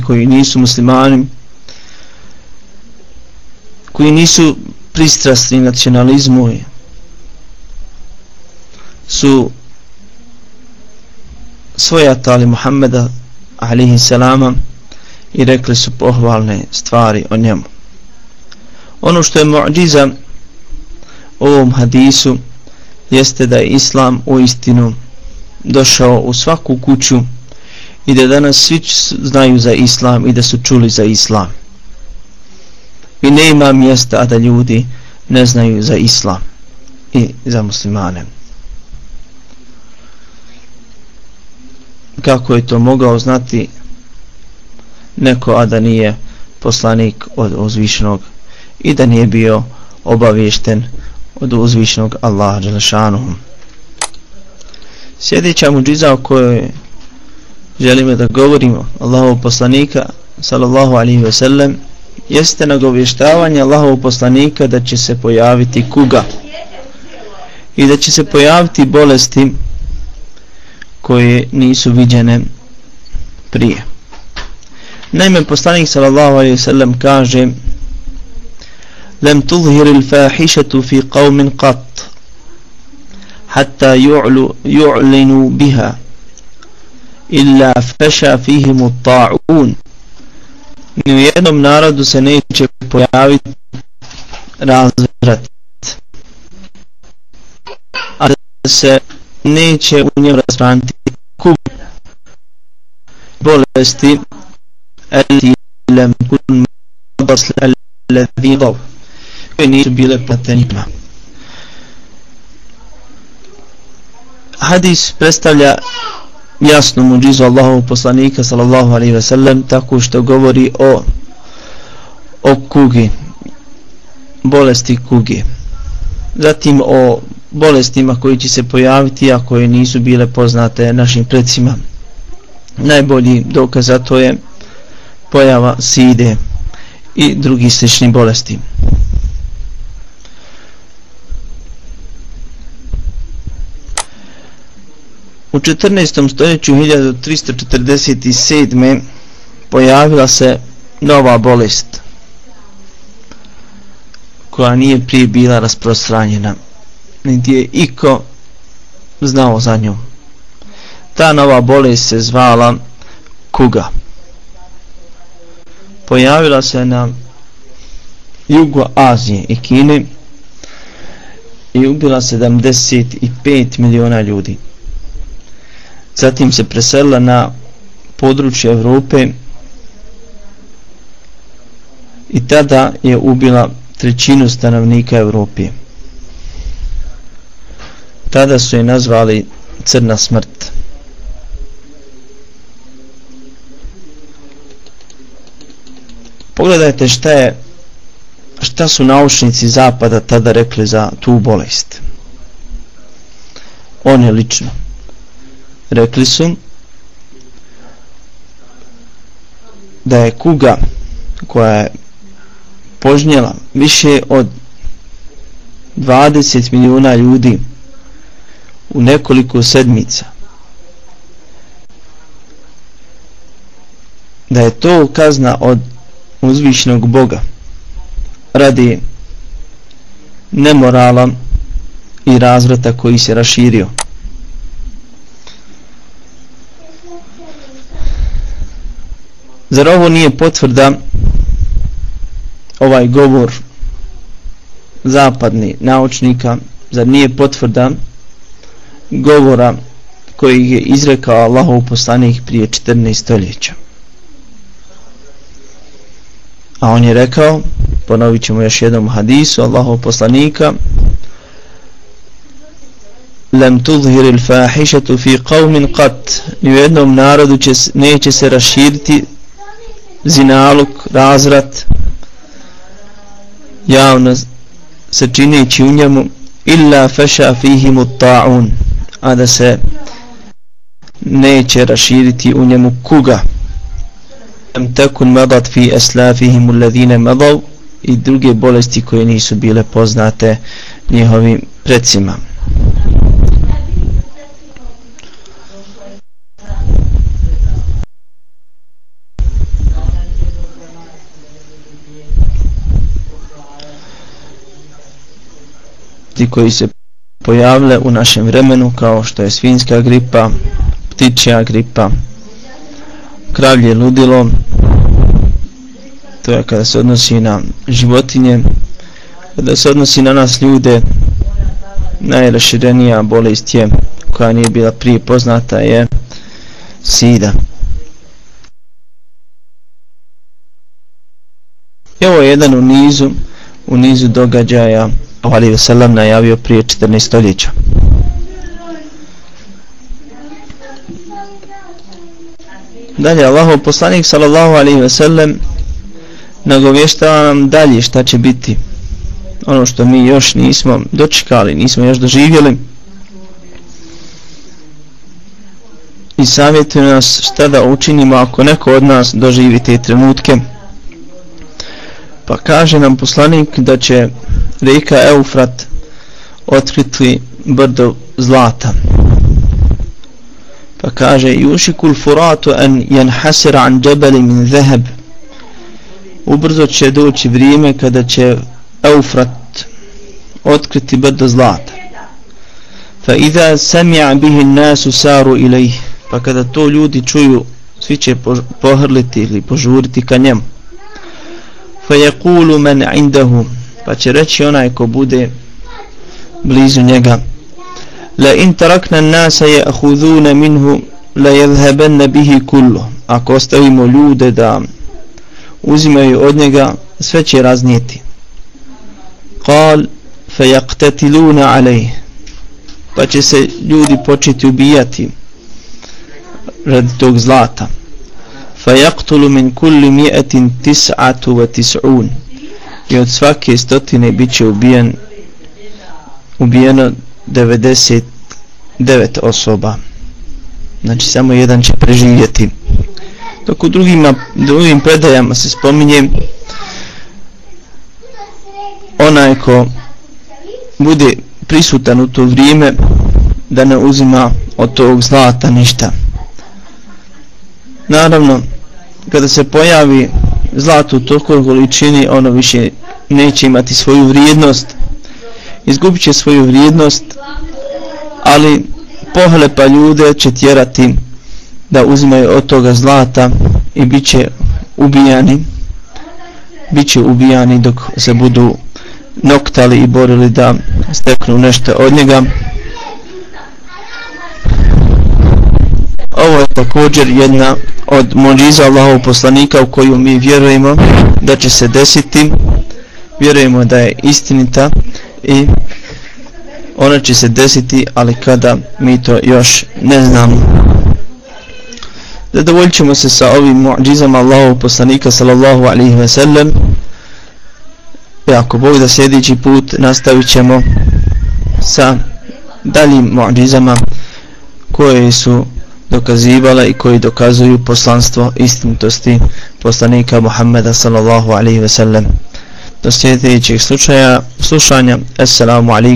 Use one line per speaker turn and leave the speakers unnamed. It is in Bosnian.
koji nisu muslimani koji nisu pristrasni nacionalizmu su svojatali Muhammeda alihi salama i rekli su pohvalne stvari o njemu. Ono što je muđiza ovom hadisu jeste da je islam u istinu došao u svaku kuću i da danas svi znaju za islam i da su čuli za islam i ne ima mjesta da ljudi ne znaju za islam i za muslimane kako je to mogao znati neko a da nije poslanik od uzvišenog i da nije bio obavješten od uzvišnog Allaha Đelešanuhu. Sljedeća muđiza o kojoj želimo da govorimo Allahov poslanika sallallahu alaihi ve sellem jeste nagovještavanje Allahov poslanika da će se pojaviti kuga i da će se pojaviti bolesti koje nisu viđene prije. Naime, poslanik sallallahu alaihi ve sellem kaže لم تظهر الفاحشة في قوم قط حتى يعلنوا بها إلا فشى فيهم الطاعون ni u jednom narodu se neće pojaviti razvrat a se neće u njemu razvraniti kub bolesti لم كن مبصل الذي ضوء koje nisu bile platenima. Hadis predstavlja jasnu muđizu Allahovog poslanika sallallahu alaihi ve sellem tako što govori o o kugi bolesti kuge. Zatim o bolestima koji će se pojaviti a koje nisu bile poznate našim predsima najbolji dokaz za to je pojava side i drugi slični bolesti. U 14. stoljeću 1347. pojavila se nova bolest koja nije prije bila rasprostranjena niti je iko znao za nju. Ta nova bolest se zvala kuga. Pojavila se na jugu Azije i Kine i ubila 75 miliona ljudi zatim se preselila na područje Evrope i tada je ubila trećinu stanovnika Evrope. Tada su je nazvali crna smrt. Pogledajte šta je šta su naučnici zapada tada rekli za tu bolest. Oni lično rekli su da je kuga koja je požnjela više od 20 milijuna ljudi u nekoliko sedmica. Da je to kazna od uzvišnog Boga radi nemorala i razvrata koji se raširio. Zar ovo nije potvrda ovaj govor zapadni naučnika, zar nije potvrda govora koji je izrekao Allahov poslanik prije 14 stoljeća. A on je rekao, ponovit ćemo još jednom hadisu Allahov poslanika, lem tuzhir il fahišatu fi qavmin qat, ni u jednom narodu će, neće se raširiti zinaluk, razrat javno se čineći u njemu illa feša fihimu ta'un a da se neće raširiti u njemu kuga. Em takun madat fi aslafihim alladhina madav i druge bolesti koje nisu bile poznate njihovim predsima koji se pojavile u našem vremenu kao što je svinska gripa, ptičja gripa, kravlje ludilo, to je kada se odnosi na životinje, kada se odnosi na nas ljude, najraširenija bolest je, koja nije bila prije poznata, je sida. Evo je jedan u nizu, u nizu događaja, alaihi ve sellem najavio prije 14 stoljeća. Dalje, Allahov poslanik sallallahu alaihi ve sellem nagovještava nam dalje šta će biti. Ono što mi još nismo dočekali, nismo još doživjeli. I savjetuje nas šta da učinimo ako neko od nas doživi te trenutke. Pa kaže nam poslanik da će reka Eufrat otkriti brdo zlata. Pa kaže yushikul furatu an yanhasira an jabal min zahab. Ubrzo će doći vrijeme kada će Eufrat otkriti brdo zlata. Fa iza sami'a bihi nasu saru ilaih pa kada to ljudi čuju svi će pohrliti ili požuriti ka njemu. Fa yaqulu man 'indahu pa će reći onaj ko bude blizu njega la in tarakna an-nasa ya'khuduna minhu la yadhhabanna bihi kullu. Ako ostavimo ljude da uzimaju od njega sve će raznijeti. Qal fa alayh pa će se ljudi početi ubijati radi tog zlata. Fa min kulli mi'atin tis'atu wa tis'un i od svake stotine bit će ubijen ubijeno 99 osoba. Znači samo jedan će preživjeti. Dok u drugim, drugim predajama se spominje onaj ko bude prisutan u to vrijeme da ne uzima od tog zlata ništa. Naravno kada se pojavi zlato u tokoj količini ono više neće imati svoju vrijednost. Izgubit će svoju vrijednost ali pohlepa ljude će tjerati da uzimaju od toga zlata i bit će ubijani. Bit će ubijani dok se budu noktali i borili da steknu nešto od njega. Ovo je također jedna od mođiza Allahov poslanika u koju mi vjerujemo da će se desiti. Vjerujemo da je istinita i ona će se desiti ali kada mi to još ne znamo. Zadovoljit ćemo se sa ovim muđizama Allahov poslanika sallallahu alaihi ve sellem. I ako Bog da sljedeći put nastavit ćemo sa daljim muđizama koje su dokazivala i koji dokazuju poslanstvo istinitosti poslanika Muhammeda sallallahu alaihi ve sellem do sljedećeg slučaja slušanja. Assalamu alaikum.